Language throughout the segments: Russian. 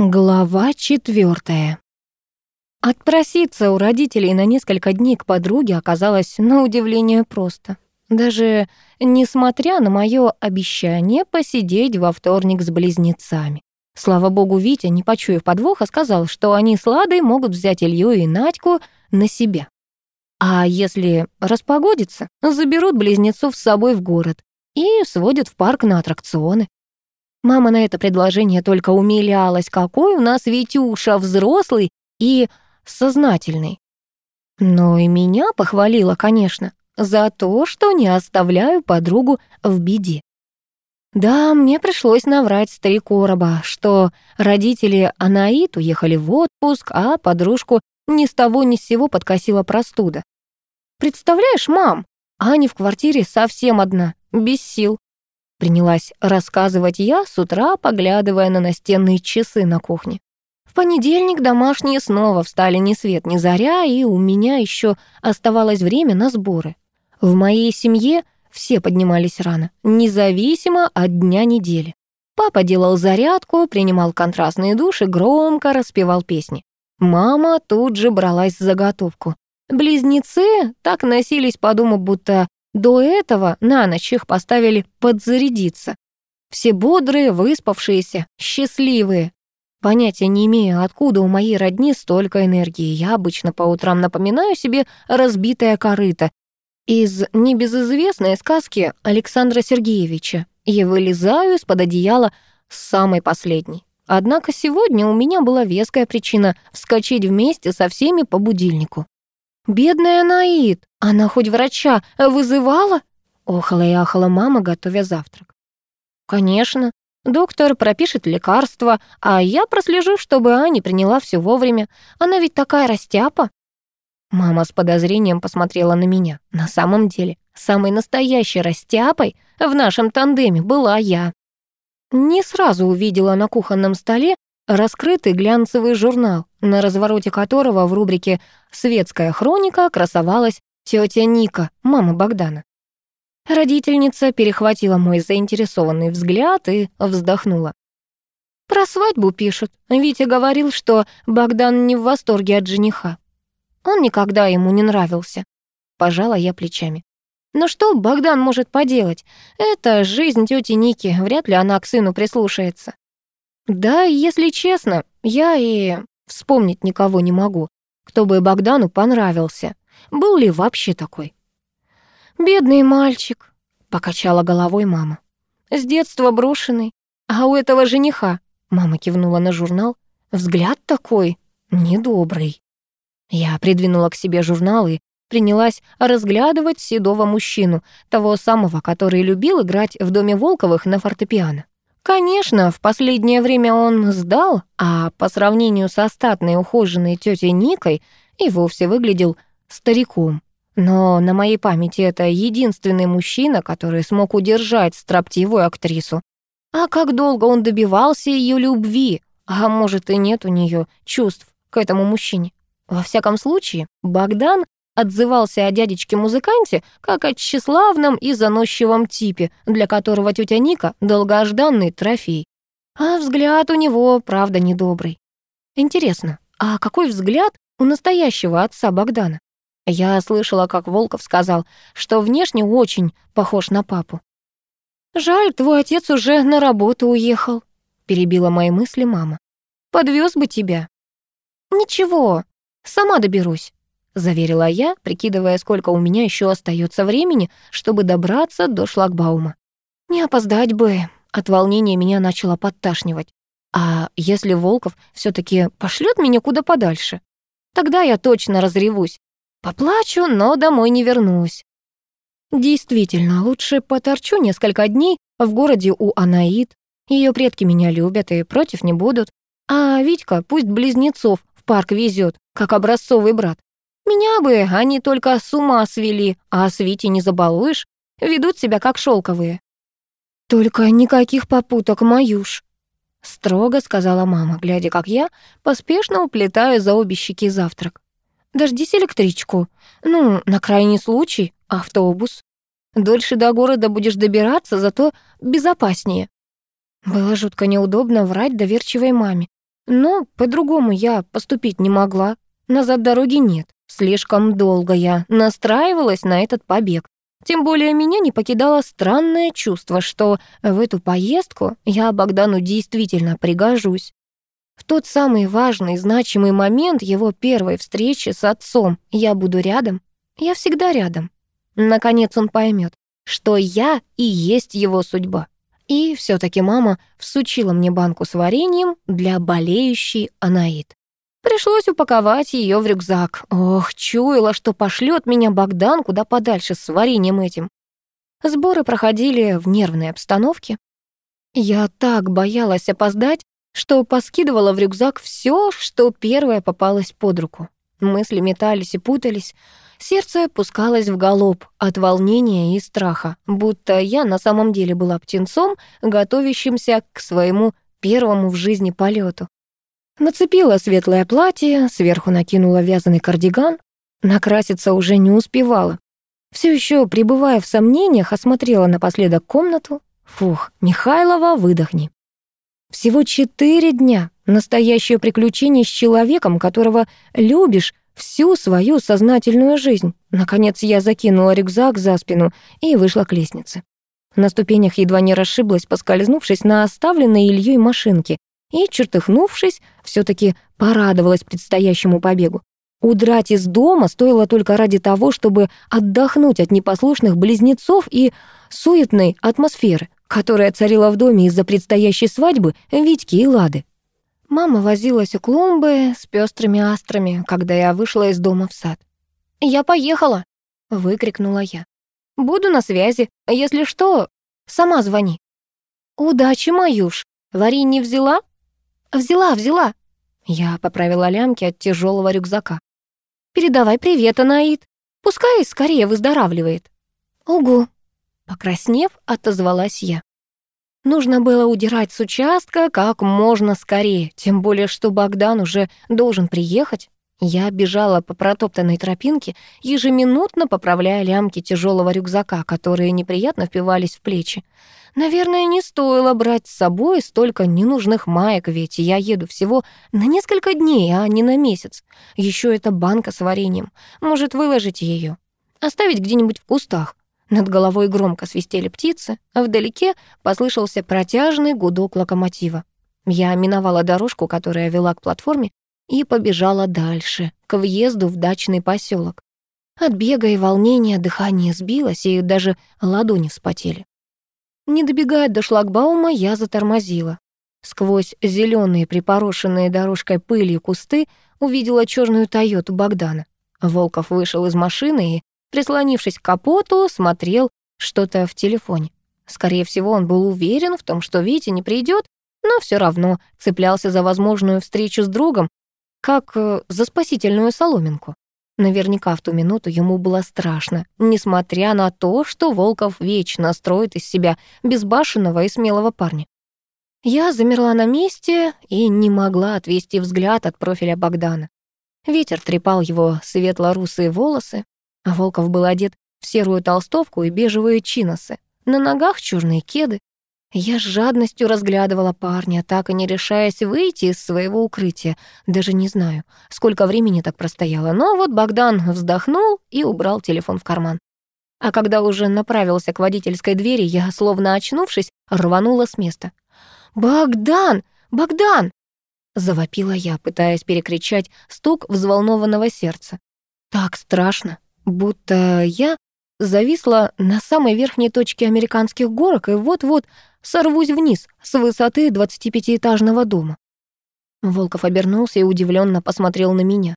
Глава четвертая. Отпроситься у родителей на несколько дней к подруге оказалось на удивление просто. Даже несмотря на мое обещание посидеть во вторник с близнецами. Слава богу, Витя, не почуяв подвоха, сказал, что они с Ладой могут взять Илью и Надьку на себя. А если распогодится, заберут близнецов с собой в город и сводят в парк на аттракционы. Мама на это предложение только умилялась, какой у нас Витюша взрослый и сознательный. Но и меня похвалила, конечно, за то, что не оставляю подругу в беде. Да, мне пришлось наврать с три что родители Анаит уехали в отпуск, а подружку ни с того ни с сего подкосила простуда. Представляешь, мам, Аня в квартире совсем одна, без сил принялась рассказывать я с утра, поглядывая на настенные часы на кухне. В понедельник домашние снова встали ни свет ни заря, и у меня еще оставалось время на сборы. В моей семье все поднимались рано, независимо от дня недели. Папа делал зарядку, принимал контрастные души, громко распевал песни. Мама тут же бралась за заготовку. Близнецы так носились по дому, будто до этого на ночь их поставили подзарядиться. Все бодрые, выспавшиеся, счастливые. Понятия не имею, откуда у моей родни столько энергии. Я обычно по утрам напоминаю себе разбитое корыто из небезызвестной сказки Александра Сергеевича Я вылезаю из-под одеяла с самой последней. Однако сегодня у меня была веская причина вскочить вместе со всеми по будильнику. Бедная Наид, она хоть врача э, вызывала?» Охала и ахала мама, готовя завтрак. «Конечно. Доктор пропишет лекарства, а я прослежу, чтобы Аня приняла все вовремя. Она ведь такая растяпа». Мама с подозрением посмотрела на меня. На самом деле, самой настоящей растяпой в нашем тандеме была я. Не сразу увидела на кухонном столе раскрытый глянцевый журнал, на развороте которого в рубрике «Светская хроника» красовалась тетя Ника, мама Богдана. Родительница перехватила мой заинтересованный взгляд и вздохнула. Про свадьбу пишут. Витя говорил, что Богдан не в восторге от жениха. Он никогда ему не нравился. Пожала я плечами. Но что Богдан может поделать? Это жизнь тети Ники, вряд ли она к сыну прислушается. Да, если честно, я и вспомнить никого не могу, кто бы Богдану понравился. Был ли вообще такой? «Бедный мальчик», — покачала головой мама. «С детства брошенный. А у этого жениха...» — мама кивнула на журнал. «Взгляд такой недобрый». Я придвинула к себе журнал и принялась разглядывать седого мужчину, того самого, который любил играть в доме Волковых на фортепиано. Конечно, в последнее время он сдал, а по сравнению со статной ухоженной тетей Никой и вовсе выглядел стариком. Но на моей памяти это единственный мужчина, который смог удержать строптивую актрису. А как долго он добивался ее любви, а может и нет у нее чувств к этому мужчине. Во всяком случае, Богдан отзывался о дядечке-музыканте как о тщеславном и заносчивом типе, для которого тетя Ника — долгожданный трофей. А взгляд у него, правда, недобрый. Интересно, а какой взгляд у настоящего отца Богдана? Я слышала, как Волков сказал, что внешне очень похож на папу. «Жаль, твой отец уже на работу уехал», — перебила мои мысли мама. «Подвез бы тебя». «Ничего, сама доберусь», заверила я, прикидывая, сколько у меня еще остается времени, чтобы добраться до шлагбаума. Не опоздать бы. От волнения меня начало подташнивать. А если Волков все таки пошлет меня куда подальше? Тогда я точно разревусь. Поплачу, но домой не вернусь. Действительно, лучше поторчу несколько дней в городе у Анаид. Ее предки меня любят и против не будут. А Витька пусть близнецов в парк везет, как образцовый брат. Меня бы а они только с ума свели, а Свити не забалуешь. Ведут себя как шелковые. «Только никаких попуток, Маюш!» Строго сказала мама, глядя, как я поспешно уплетаю за обе щеки завтрак. «Дождись электричку. Ну, на крайний случай, автобус. Дольше до города будешь добираться, зато безопаснее». Было жутко неудобно врать доверчивой маме. Но по-другому я поступить не могла. Назад дороги нет. Слишком долго я настраивалась на этот побег. Тем более меня не покидало странное чувство, что в эту поездку я Богдану действительно пригожусь. В тот самый важный, значимый момент его первой встречи с отцом я буду рядом. Я всегда рядом. Наконец он поймет, что я и есть его судьба. И все таки мама всучила мне банку с вареньем для болеющей Анаит. Пришлось упаковать ее в рюкзак. Ох, чуяла, что пошлет меня Богдан куда подальше с вареньем этим. Сборы проходили в нервной обстановке. Я так боялась опоздать, что поскидывала в рюкзак все, что первое попалось под руку. Мысли метались и путались. Сердце пускалось в галоп от волнения и страха, будто я на самом деле была птенцом, готовящимся к своему первому в жизни полету. Нацепила светлое платье, сверху накинула вязаный кардиган. Накраситься уже не успевала. Все еще, пребывая в сомнениях, осмотрела напоследок комнату. Фух, Михайлова, выдохни. Всего четыре дня. Настоящее приключение с человеком, которого любишь всю свою сознательную жизнь. Наконец я закинула рюкзак за спину и вышла к лестнице. На ступенях едва не расшиблась, поскользнувшись на оставленной Ильей машинке и, чертыхнувшись, все-таки порадовалась предстоящему побегу. Удрать из дома стоило только ради того, чтобы отдохнуть от непослушных близнецов и суетной атмосферы, которая царила в доме из-за предстоящей свадьбы Витьки и Лады. Мама возилась у клумбы с пестрыми астрами, когда я вышла из дома в сад. «Я поехала!» — выкрикнула я. «Буду на связи. Если что, сама звони». «Удачи, Маюш! Варенье взяла?» «Взяла, взяла!» Я поправила лямки от тяжелого рюкзака. «Передавай привет, Анаид! Пускай скорее выздоравливает!» «Угу!» Покраснев, отозвалась я. Нужно было удирать с участка как можно скорее, тем более, что Богдан уже должен приехать. Я бежала по протоптанной тропинке, ежеминутно поправляя лямки тяжелого рюкзака, которые неприятно впивались в плечи. Наверное, не стоило брать с собой столько ненужных маек, ведь я еду всего на несколько дней, а не на месяц. Еще эта банка с вареньем. Может, выложить ее? Оставить где-нибудь в кустах? Над головой громко свистели птицы, а вдалеке послышался протяжный гудок локомотива. Я миновала дорожку, которая вела к платформе, и побежала дальше, к въезду в дачный поселок. От бега и волнения дыхание сбилось, и даже ладони вспотели. Не добегая до шлагбаума, я затормозила. Сквозь зеленые припорошенные дорожкой пылью кусты увидела черную «Тойоту» Богдана. Волков вышел из машины и, прислонившись к капоту, смотрел что-то в телефоне. Скорее всего, он был уверен в том, что Витя не придет, но все равно цеплялся за возможную встречу с другом, как э, за спасительную соломинку. Наверняка в ту минуту ему было страшно, несмотря на то, что Волков вечно строит из себя безбашенного и смелого парня. Я замерла на месте и не могла отвести взгляд от профиля Богдана. Ветер трепал его светло-русые волосы, а Волков был одет в серую толстовку и бежевые чиносы. На ногах черные кеды, я с жадностью разглядывала парня, так и не решаясь выйти из своего укрытия. Даже не знаю, сколько времени так простояло. Но вот Богдан вздохнул и убрал телефон в карман. А когда уже направился к водительской двери, я, словно очнувшись, рванула с места. «Богдан! Богдан!» Завопила я, пытаясь перекричать стук взволнованного сердца. Так страшно, будто я зависла на самой верхней точке американских горок и вот-вот сорвусь вниз с высоты 25-этажного дома. Волков обернулся и удивленно посмотрел на меня.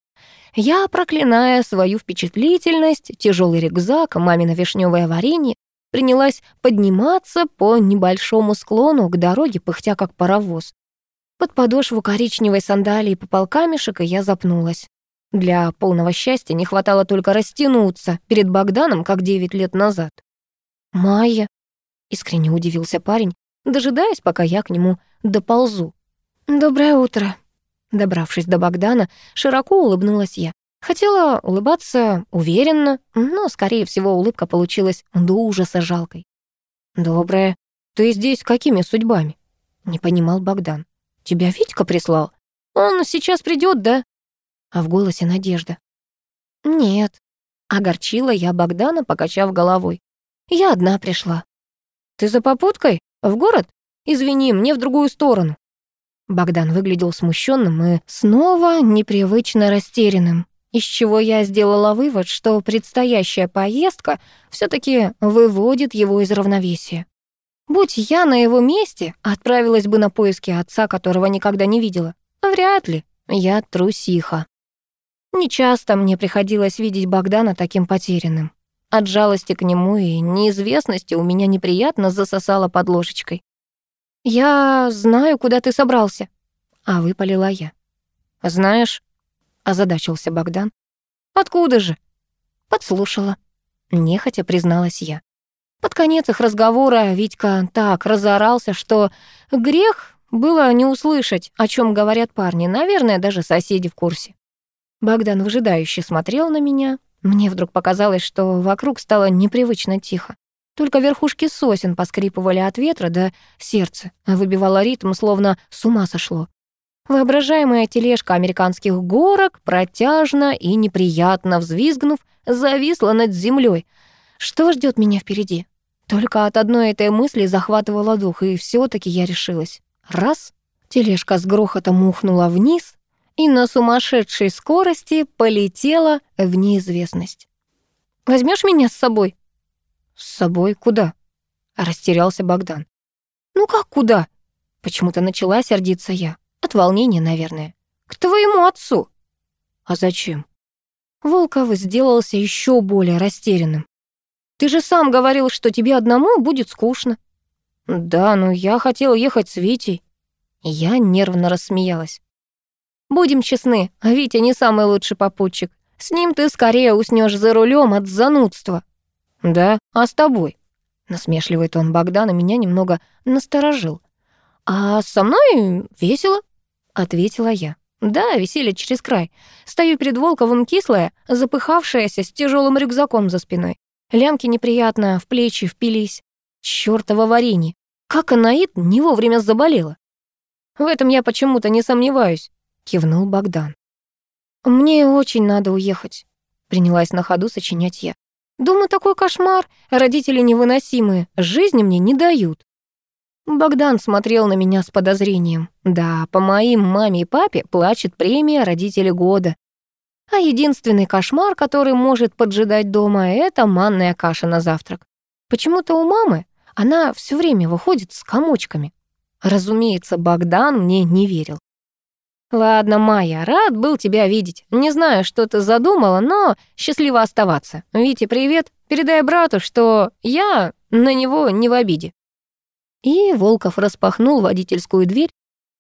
Я, проклиная свою впечатлительность, тяжелый рюкзак, мамино вишневое варенье, принялась подниматься по небольшому склону к дороге, пыхтя как паровоз. Под подошву коричневой сандалии попал камешек, и я запнулась. Для полного счастья не хватало только растянуться перед Богданом, как девять лет назад. «Майя», — искренне удивился парень, дожидаясь, пока я к нему доползу. «Доброе утро». Добравшись до Богдана, широко улыбнулась я. Хотела улыбаться уверенно, но, скорее всего, улыбка получилась до ужаса жалкой. «Доброе. Ты здесь какими судьбами?» — не понимал Богдан. «Тебя Витька прислал? Он сейчас придет, да?» а в голосе надежда. «Нет», — огорчила я Богдана, покачав головой. «Я одна пришла». «Ты за попуткой? В город? Извини, мне в другую сторону». Богдан выглядел смущенным и снова непривычно растерянным, из чего я сделала вывод, что предстоящая поездка все таки выводит его из равновесия. Будь я на его месте, отправилась бы на поиски отца, которого никогда не видела. Вряд ли. Я трусиха. Нечасто мне приходилось видеть Богдана таким потерянным. От жалости к нему и неизвестности у меня неприятно засосало под ложечкой. «Я знаю, куда ты собрался», — а выпалила я. «Знаешь?» — озадачился Богдан. «Откуда же?» «Подслушала», — нехотя призналась я. Под конец их разговора Витька так разорался, что грех было не услышать, о чем говорят парни, наверное, даже соседи в курсе. Богдан выжидающе смотрел на меня. Мне вдруг показалось, что вокруг стало непривычно тихо. Только верхушки сосен поскрипывали от ветра, да сердце выбивало ритм, словно с ума сошло. Воображаемая тележка американских горок протяжно и неприятно взвизгнув, зависла над землей. Что ждет меня впереди? Только от одной этой мысли захватывало дух, и все таки я решилась. Раз — тележка с грохотом ухнула вниз — и на сумасшедшей скорости полетела в неизвестность. «Возьмешь меня с собой?» «С собой куда?» — растерялся Богдан. «Ну как куда?» — почему-то начала сердиться я. От волнения, наверное. «К твоему отцу!» «А зачем?» Волков сделался еще более растерянным. «Ты же сам говорил, что тебе одному будет скучно». «Да, но я хотел ехать с Витей». Я нервно рассмеялась. Будем честны, Витя не самый лучший попутчик. С ним ты скорее уснешь за рулем от занудства». «Да, а с тобой?» Насмешливый тон Богдана меня немного насторожил. «А со мной весело?» — ответила я. «Да, веселье через край. Стою перед Волковым кислая, запыхавшаяся, с тяжелым рюкзаком за спиной. Лямки неприятно в плечи впились. Чёртово варенье! Как Анаит не вовремя заболела!» «В этом я почему-то не сомневаюсь», — кивнул Богдан. «Мне очень надо уехать», — принялась на ходу сочинять я. «Дома такой кошмар, родители невыносимые, жизни мне не дают». Богдан смотрел на меня с подозрением. «Да, по моим маме и папе плачет премия родители года. А единственный кошмар, который может поджидать дома, это манная каша на завтрак. Почему-то у мамы она все время выходит с комочками. Разумеется, Богдан мне не верил. «Ладно, Майя, рад был тебя видеть. Не знаю, что ты задумала, но счастливо оставаться. Вите, привет. Передай брату, что я на него не в обиде». И Волков распахнул водительскую дверь.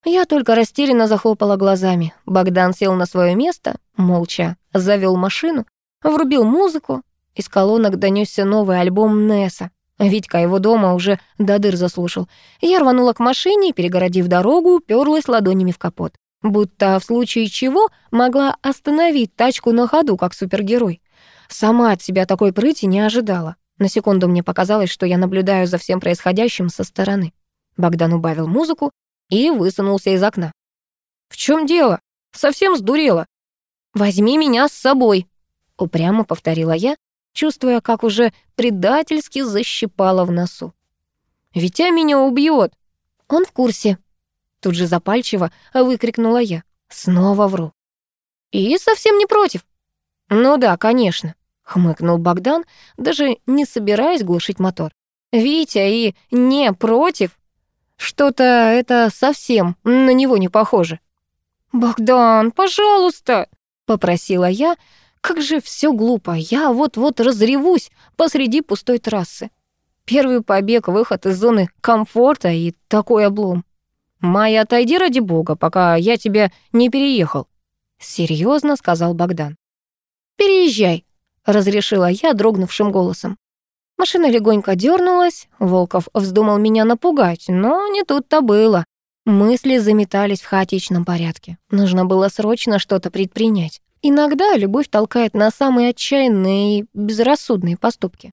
Я только растерянно захлопала глазами. Богдан сел на свое место, молча, завел машину, врубил музыку. Из колонок донесся новый альбом Несса. Витька его дома уже до дыр заслушал. Я рванула к машине, и, перегородив дорогу, уперлась ладонями в капот будто в случае чего могла остановить тачку на ходу, как супергерой. Сама от себя такой прыти не ожидала. На секунду мне показалось, что я наблюдаю за всем происходящим со стороны. Богдан убавил музыку и высунулся из окна. «В чем дело? Совсем сдурела!» «Возьми меня с собой!» — упрямо повторила я, чувствуя, как уже предательски защипала в носу. «Витя меня убьет!» «Он в курсе», Тут же запальчиво выкрикнула я. Снова вру. И совсем не против. Ну да, конечно, хмыкнул Богдан, даже не собираясь глушить мотор. Витя и не против. Что-то это совсем на него не похоже. «Богдан, пожалуйста!» — попросила я. «Как же все глупо! Я вот-вот разревусь посреди пустой трассы. Первый побег, выход из зоны комфорта и такой облом. «Майя, отойди ради бога, пока я тебе не переехал», — серьезно сказал Богдан. «Переезжай», — разрешила я дрогнувшим голосом. Машина легонько дернулась, Волков вздумал меня напугать, но не тут-то было. Мысли заметались в хаотичном порядке. Нужно было срочно что-то предпринять. Иногда любовь толкает на самые отчаянные и безрассудные поступки.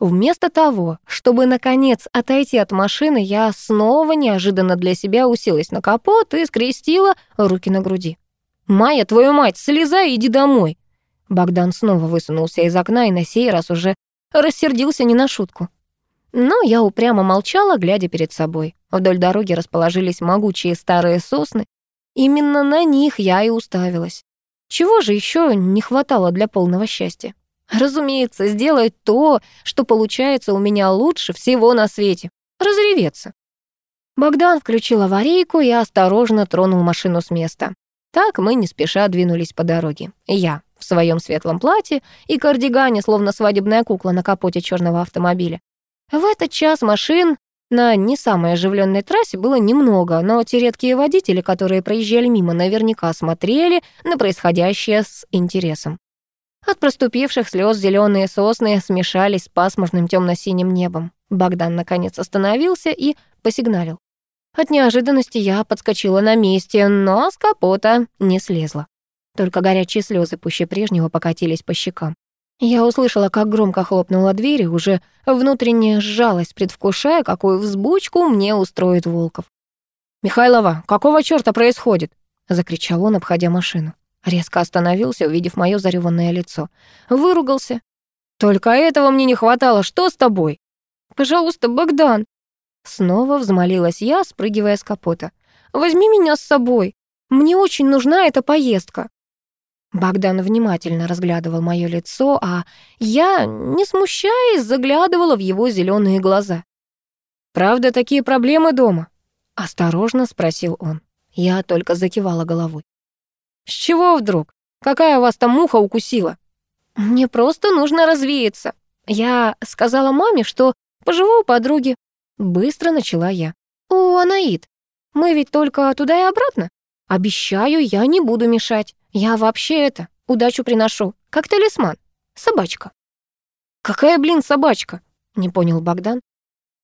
Вместо того, чтобы, наконец, отойти от машины, я снова неожиданно для себя уселась на капот и скрестила руки на груди. «Майя, твою мать, слезай и иди домой!» Богдан снова высунулся из окна и на сей раз уже рассердился не на шутку. Но я упрямо молчала, глядя перед собой. Вдоль дороги расположились могучие старые сосны. Именно на них я и уставилась. Чего же еще не хватало для полного счастья? Разумеется, сделать то, что получается у меня лучше всего на свете. Разреветься. Богдан включил аварийку и осторожно тронул машину с места. Так мы не спеша двинулись по дороге. Я в своем светлом платье и кардигане, словно свадебная кукла на капоте черного автомобиля. В этот час машин на не самой оживленной трассе было немного, но те редкие водители, которые проезжали мимо, наверняка смотрели на происходящее с интересом. От проступивших слез зеленые сосны смешались с пасмурным темно-синим небом. Богдан, наконец, остановился и посигналил. От неожиданности я подскочила на месте, но с капота не слезла. Только горячие слезы пуще прежнего покатились по щекам. Я услышала, как громко хлопнула дверь и уже внутренне сжалась, предвкушая, какую взбучку мне устроит Волков. «Михайлова, какого чёрта происходит?» — закричал он, обходя машину. Резко остановился, увидев мое зареванное лицо. Выругался. «Только этого мне не хватало. Что с тобой?» «Пожалуйста, Богдан!» Снова взмолилась я, спрыгивая с капота. «Возьми меня с собой. Мне очень нужна эта поездка». Богдан внимательно разглядывал мое лицо, а я, не смущаясь, заглядывала в его зеленые глаза. «Правда, такие проблемы дома?» — осторожно спросил он. Я только закивала головой. С чего вдруг? Какая вас там муха укусила? Мне просто нужно развеяться. Я сказала маме, что поживу у подруги. Быстро начала я. О, Анаид, мы ведь только туда и обратно. Обещаю, я не буду мешать. Я вообще это, удачу приношу, как талисман. Собачка. Какая, блин, собачка? Не понял Богдан.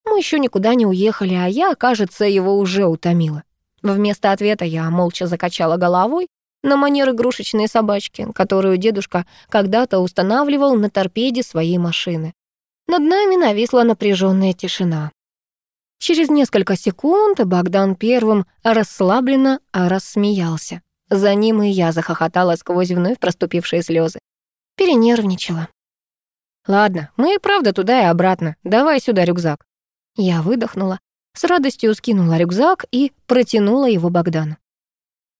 Мы еще никуда не уехали, а я, кажется, его уже утомила. Вместо ответа я молча закачала головой на манер игрушечной собачки, которую дедушка когда-то устанавливал на торпеде своей машины. Над нами нависла напряженная тишина. Через несколько секунд Богдан первым расслабленно рассмеялся. За ним и я захохотала сквозь вновь проступившие слезы. Перенервничала. «Ладно, мы и правда туда и обратно. Давай сюда рюкзак». Я выдохнула, с радостью скинула рюкзак и протянула его Богдану.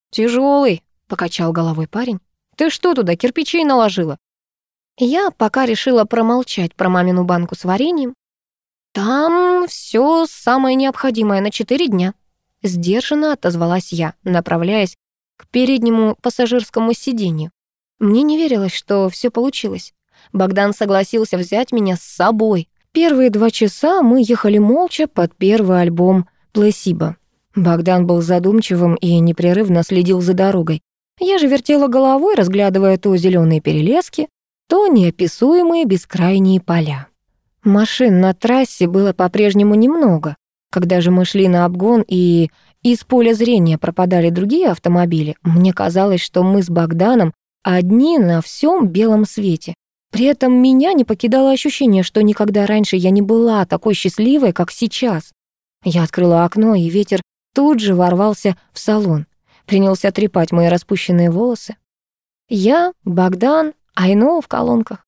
«Тяжелый», — покачал головой парень. «Ты что туда, кирпичей наложила?» Я пока решила промолчать про мамину банку с вареньем. «Там все самое необходимое на четыре дня», — сдержанно отозвалась я, направляясь к переднему пассажирскому сиденью. Мне не верилось, что все получилось. Богдан согласился взять меня с собой. Первые два часа мы ехали молча под первый альбом «Плесиба». Богдан был задумчивым и непрерывно следил за дорогой. Я же вертела головой, разглядывая то зеленые перелески, то неописуемые бескрайние поля. Машин на трассе было по-прежнему немного. Когда же мы шли на обгон и из поля зрения пропадали другие автомобили, мне казалось, что мы с Богданом одни на всем белом свете. При этом меня не покидало ощущение, что никогда раньше я не была такой счастливой, как сейчас. Я открыла окно, и ветер тут же ворвался в салон принялся трепать мои распущенные волосы. Я, Богдан, Айно в колонках.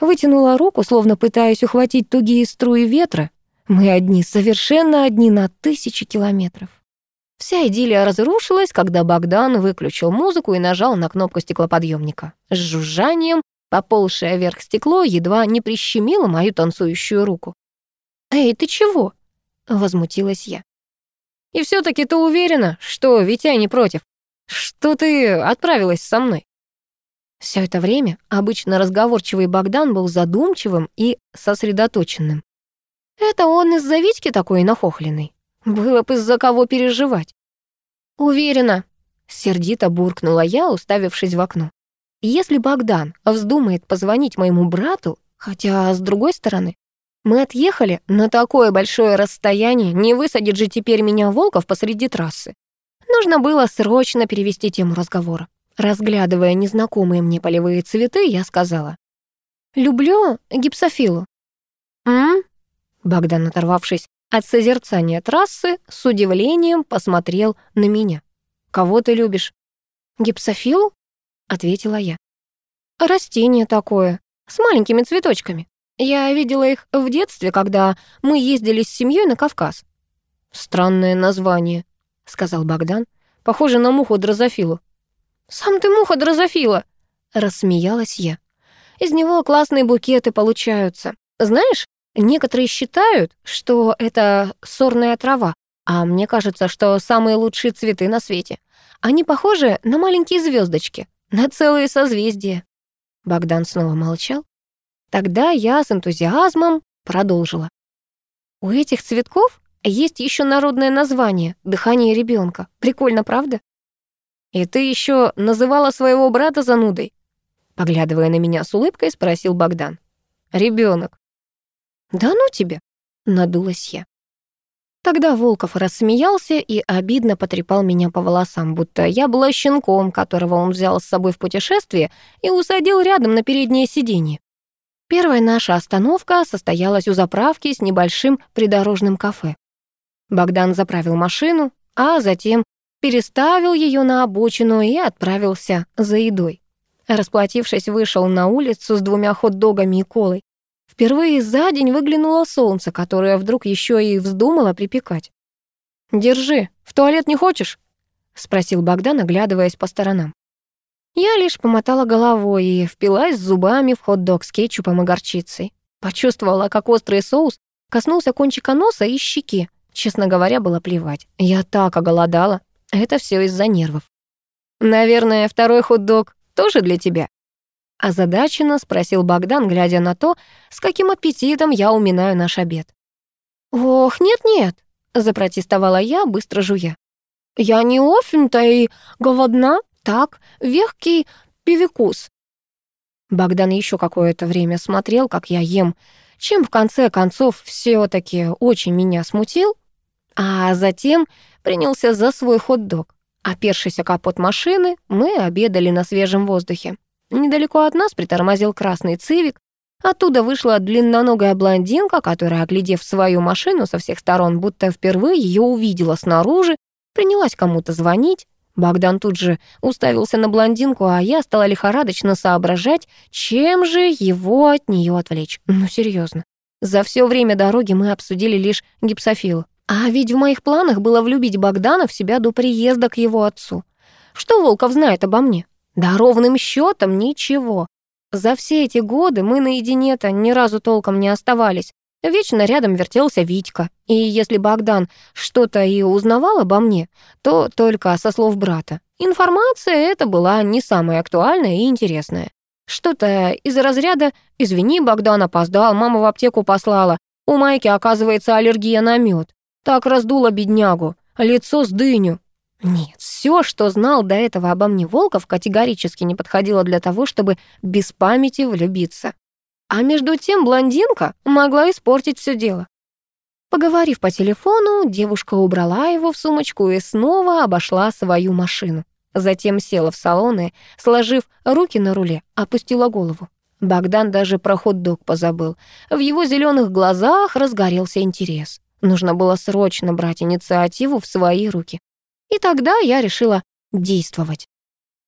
Вытянула руку, словно пытаясь ухватить тугие струи ветра. Мы одни, совершенно одни на тысячи километров. Вся идиллия разрушилась, когда Богдан выключил музыку и нажал на кнопку стеклоподъемника. С жужжанием, поползшее вверх стекло, едва не прищемило мою танцующую руку. «Эй, ты чего?» — возмутилась я. И все таки ты уверена, что Витя не против? Что ты отправилась со мной?» Все это время обычно разговорчивый Богдан был задумчивым и сосредоточенным. Это он из-за Витьки такой нахохленный. Было бы из-за кого переживать. «Уверена», — сердито буркнула я, уставившись в окно. «Если Богдан вздумает позвонить моему брату, хотя, с другой стороны, мы отъехали на такое большое расстояние, не высадит же теперь меня Волков посреди трассы. Нужно было срочно перевести тему разговора. Разглядывая незнакомые мне полевые цветы, я сказала. «Люблю гипсофилу». «М?», Богдан, оторвавшись от созерцания трассы, с удивлением посмотрел на меня. «Кого ты любишь?» «Гипсофилу?» — ответила я. «Растение такое, с маленькими цветочками». Я видела их в детстве, когда мы ездили с семьей на Кавказ». «Странное название», — сказал Богдан. «Похоже на муху дрозофилу». «Сам ты муха дрозофила», — рассмеялась я. «Из него классные букеты получаются. Знаешь, некоторые считают, что это сорная трава, а мне кажется, что самые лучшие цветы на свете. Они похожи на маленькие звездочки, на целые созвездия». Богдан снова молчал, Тогда я с энтузиазмом продолжила. У этих цветков есть еще народное название «Дыхание ребенка». Прикольно, правда? И ты еще называла своего брата занудой? Поглядывая на меня с улыбкой, спросил Богдан. Ребенок. Да ну тебе, надулась я. Тогда Волков рассмеялся и обидно потрепал меня по волосам, будто я была щенком, которого он взял с собой в путешествие и усадил рядом на переднее сиденье. Первая наша остановка состоялась у заправки с небольшим придорожным кафе. Богдан заправил машину, а затем переставил ее на обочину и отправился за едой. Расплатившись, вышел на улицу с двумя хот-догами и колой. Впервые за день выглянуло солнце, которое вдруг еще и вздумало припекать. «Держи, в туалет не хочешь?» — спросил Богдан, оглядываясь по сторонам. Я лишь помотала головой и впилась зубами в хот-дог с кетчупом и горчицей. Почувствовала, как острый соус коснулся кончика носа и щеки. Честно говоря, было плевать. Я так оголодала. Это все из-за нервов. «Наверное, второй хот-дог тоже для тебя?» Озадаченно спросил Богдан, глядя на то, с каким аппетитом я уминаю наш обед. «Ох, нет-нет», — запротестовала я, быстро жуя. «Я не офень-то и голодна, так, вехкий певикус». Богдан еще какое-то время смотрел, как я ем, чем в конце концов все-таки очень меня смутил, а затем принялся за свой хот-дог. Опершись капот машины, мы обедали на свежем воздухе. Недалеко от нас притормозил красный цивик. Оттуда вышла длинноногая блондинка, которая, оглядев свою машину со всех сторон, будто впервые ее увидела снаружи, принялась кому-то звонить. Богдан тут же уставился на блондинку, а я стала лихорадочно соображать, чем же его от нее отвлечь. Ну, серьезно. За все время дороги мы обсудили лишь гипсофилу. А ведь в моих планах было влюбить Богдана в себя до приезда к его отцу. Что Волков знает обо мне? Да ровным счетом ничего. За все эти годы мы наедине-то ни разу толком не оставались. Вечно рядом вертелся Витька, и если Богдан что-то и узнавал обо мне, то только со слов брата. Информация эта была не самая актуальная и интересная. Что-то из разряда «Извини, Богдан опоздал, мама в аптеку послала, у Майки, оказывается, аллергия на мед. Так раздула беднягу, лицо с дыню». Нет, все, что знал до этого обо мне Волков, категорически не подходило для того, чтобы без памяти влюбиться. А между тем блондинка могла испортить все дело. Поговорив по телефону, девушка убрала его в сумочку и снова обошла свою машину. Затем села в салон и, сложив руки на руле, опустила голову. Богдан даже про хот-дог позабыл. В его зеленых глазах разгорелся интерес. Нужно было срочно брать инициативу в свои руки. И тогда я решила действовать.